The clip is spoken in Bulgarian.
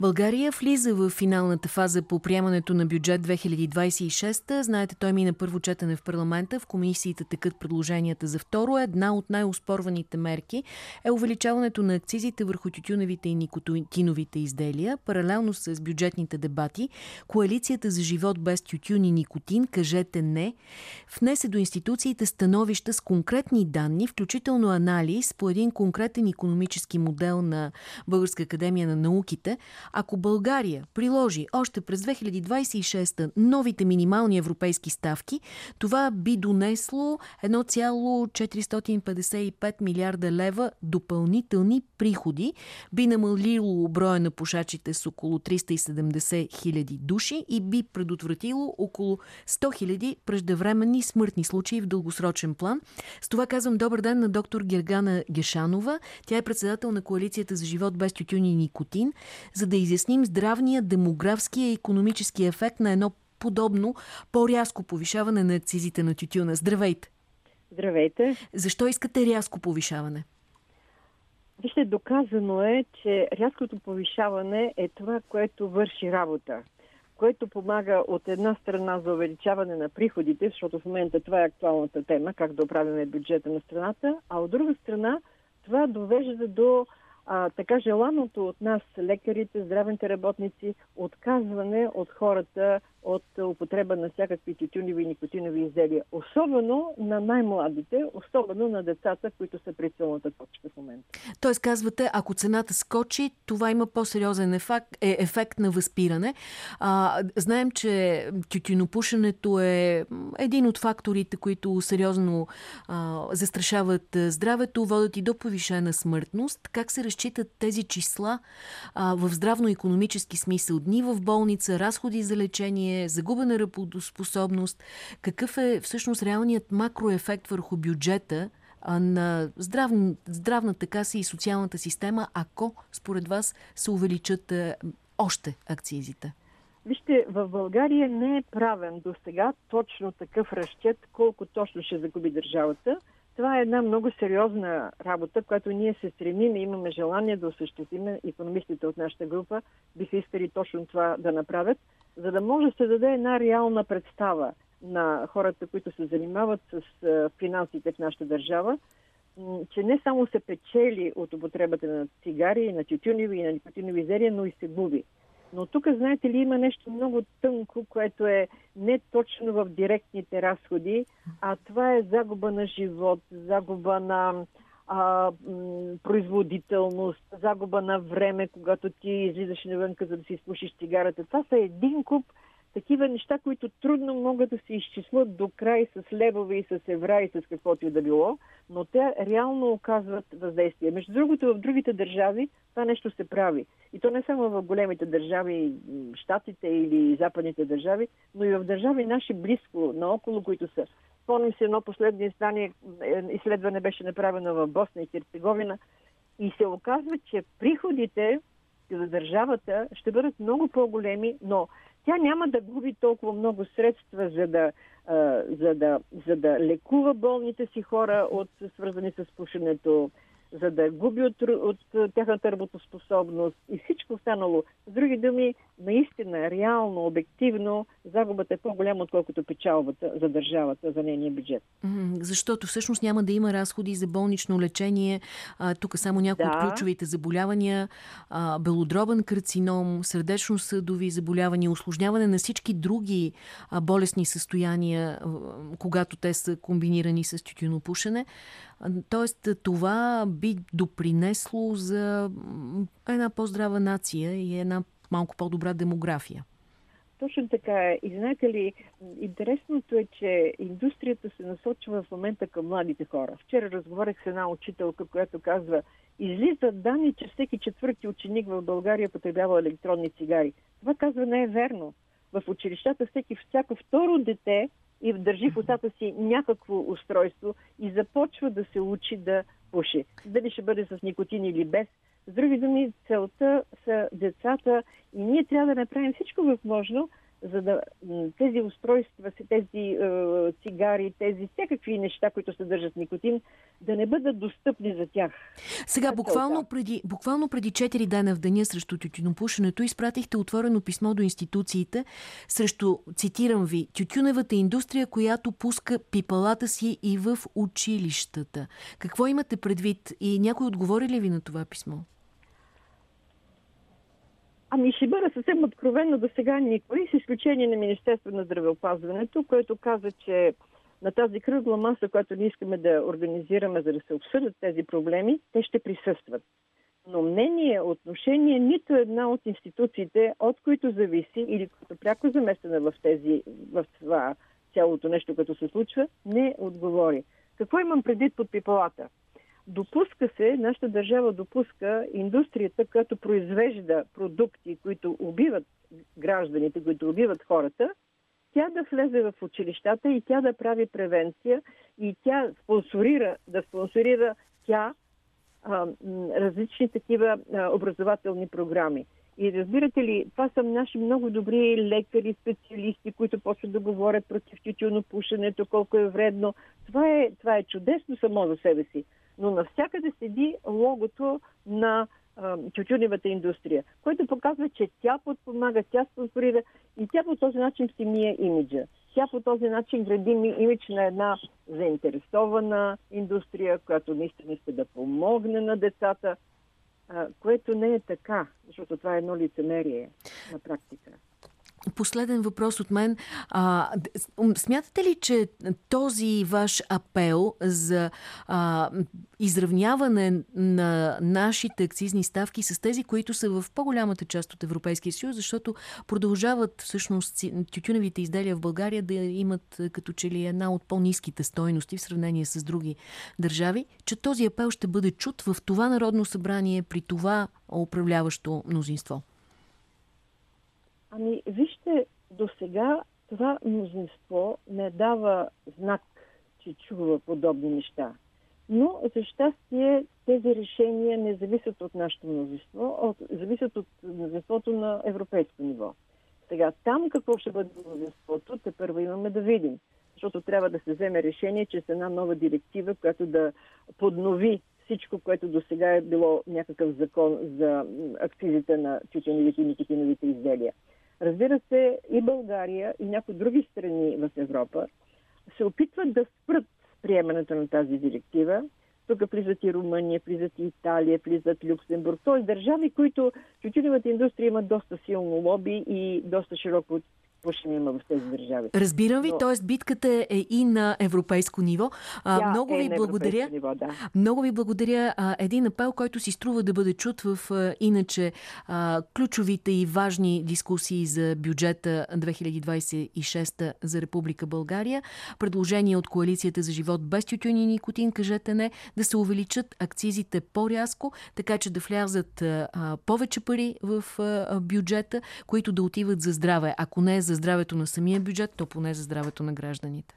България влиза в финалната фаза по приемането на бюджет 2026. Знаете, той мина първо четене в парламента. В комисиите текат предложенията за второ. Една от най-оспорваните мерки е увеличаването на акцизите върху тютюневите и никотиновите изделия. Паралелно с бюджетните дебати, Коалицията за живот без тютюн и никотин, кажете не, внесе до институциите становища с конкретни данни, включително анализ по един конкретен економически модел на Българска академия на науките, ако България приложи още през 2026 новите минимални европейски ставки, това би донесло 1,455 милиарда лева допълнителни приходи, би намалило броя на пушачите с около 370 хиляди души и би предотвратило около 100 хиляди преждевременни смъртни случаи в дългосрочен план. С това казвам добър ден на доктор Гергана Гешанова. Тя е председател на Коалицията за живот без тютюн и никотин, за да изясним здравния, демографския и економически ефект на едно подобно по-рязко повишаване на акцизите на тютюна. Здравейте! Здравейте! Защо искате рязко повишаване? Вижте, доказано е, че рязкото повишаване е това, което върши работа което помага от една страна за увеличаване на приходите, защото в момента това е актуалната тема, как да оправяме бюджета на страната, а от друга страна това довежда до а, така желаното от нас, лекарите, здравните работници, отказване от хората от употреба на всякакви тютюневи и никотинови изделия. Особено на най-младите, особено на децата, които са при силната точка в момента. Тоест казвате, ако цената скочи, това има по-сериозен ефект, е, ефект на възпиране. А, знаем, че тютюнопушенето е един от факторите, които сериозно а, застрашават здравето, водят и до повишена смъртност. Как се разчитат тези числа а, в здравно-економически смисъл? Дни в болница, разходи за лечение, заболяване, загубена работоспособност. Какъв е всъщност реалният макроефект върху бюджета на здрав... здравната каса и социалната система, ако според вас се увеличат още акцизите? Вижте, в България не е правен до сега точно такъв разчет, колко точно ще загуби държавата. Това е една много сериозна работа, която ние се стремим и имаме желание да осъществим. Економистите от нашата група биха искали точно това да направят за да може да се даде една реална представа на хората, които се занимават с финансите в нашата държава, че не само се печели от употребата на цигари, на тютюневи и на никотинови изделия, но и се губи. Но тук, знаете ли, има нещо много тънко, което е не точно в директните разходи, а това е загуба на живот, загуба на а, производителност, загуба на време, когато ти излизаш навънка, за да си изпушиш цигарата. Това са един куп такива неща, които трудно могат да се изчислят до край с левове и с евра и с каквото и да било, но те реално оказват въздействие. Между другото, в другите държави това нещо се прави. И то не само в големите държави, щатите или западните държави, но и в държави наши близко, наоколо, които са Спомням се едно последно издание, е, изследване беше направено в Босна и Херцеговина и се оказва, че приходите за държавата ще бъдат много по-големи, но тя няма да губи толкова много средства, за да, за да, за да лекува болните си хора, от, свързани с пушенето, за да губи от, от тяхната работоспособност и всичко останало. С други думи, наистина, реално, обективно, загубата е по-голяма, отколкото печалбата за държавата, за нейния бюджет. Защото всъщност няма да има разходи за болнично лечение. А, тук само някои да. от ключовите заболявания. А, белодробен карцином, сърдечно-съдови заболявания, осложняване на всички други а, болесни състояния, когато те са комбинирани с тютюнопушене. Тоест това би допринесло за една по-здрава нация и една малко по-добра демография. Точно така е. И знаете ли, интересното е, че индустрията се насочва в момента към младите хора. Вчера разговарях с една учителка, която казва, излизат данни, че всеки четвърти ученик в България потребява електронни цигари. Това казва не е верно. В училищата всеки, всяко второ дете и държи в устата си някакво устройство и започва да се учи да пуши. Дали ще бъде с никотин или без. С други думи, целта са децата и ние трябва да направим всичко възможно за да тези устройства, тези е, цигари, тези всякакви неща, които съдържат никотин, да не бъдат достъпни за тях. Сега, буквално преди, буквално преди 4 дена в деня срещу тютюнопушенето изпратихте отворено писмо до институциите срещу, цитирам ви, тютюневата индустрия, която пуска пипалата си и в училищата. Какво имате предвид и някой отговори ли ви на това писмо? Ами ще бъда съвсем откровенно до сега никой, с изключение на Министерство на здравеопазването, което каза, че на тази кръгла маса, която ние искаме да организираме, за да се обсъдят тези проблеми, те ще присъстват. Но мнение, отношение, нито една от институциите, от които зависи или като пряко заместена в, тези, в това цялото нещо, като се случва, не отговори. Какво имам предвид под пипалата? Допуска се, нашата държава допуска индустрията, която произвежда продукти, които убиват гражданите, които убиват хората, тя да влезе в училищата и тя да прави превенция и тя спонсорира, да спонсорира тя а, различни такива а, образователни програми. И разбирате ли, това са наши много добри лекари, специалисти, които почват да говорят против пушенето, колко е вредно. Това е, това е чудесно само за себе си но навсякъде седи логото на тютюневата индустрия, което показва, че тя подпомага, тя спонсорира и тя по този начин си мие имиджа. Тя по този начин гради имидж на една заинтересована индустрия, която наистина иска да помогне на децата, което не е така, защото това е едно лицемерие на практика. Последен въпрос от мен. А, смятате ли, че този ваш апел за а, изравняване на нашите акцизни ставки с тези, които са в по-голямата част от Европейския съюз, защото продължават всъщност тютюневите изделия в България да имат като че ли една от по-низките стойности в сравнение с други държави, че този апел ще бъде чут в това Народно събрание при това управляващо мнозинство? Ами, вижте, до сега това мнозинство не дава знак, че чува подобни неща. Но, за щастие, тези решения не зависят от нашето мнозинство, от, зависят от мнозинството на европейско ниво. Сега, там какво ще бъде мнозинството, те първо имаме да видим. Защото трябва да се вземе решение, че с една нова директива, която да поднови всичко, което до сега е било някакъв закон за акцизите на тютюневите и никотиновите изделия. Разбира се, и България, и някои други страни в Европа се опитват да спрат приемането на тази директива. Тук влизат и Румъния, влизат и Италия, влизат Люксембург. Тоест държави, които тютюневата индустрия има доста силно лоби и доста широко пушене има в тези държави. Разбирам ви, Но... т.е. битката е и на европейско ниво. А, много е ви благодаря. Ниво, да. Много ви благодаря. А, един апел, който си струва да бъде чут в а, иначе а, ключовите и важни дискусии за бюджета 2026 за Република България. Предложение от Коалицията за живот без тютюн и никотин, кажете не, да се увеличат акцизите по-рязко, така че да влязат а, повече пари в а, бюджета, които да отиват за здраве. Ако не е за за здравето на самия бюджет, то поне за здравето на гражданите.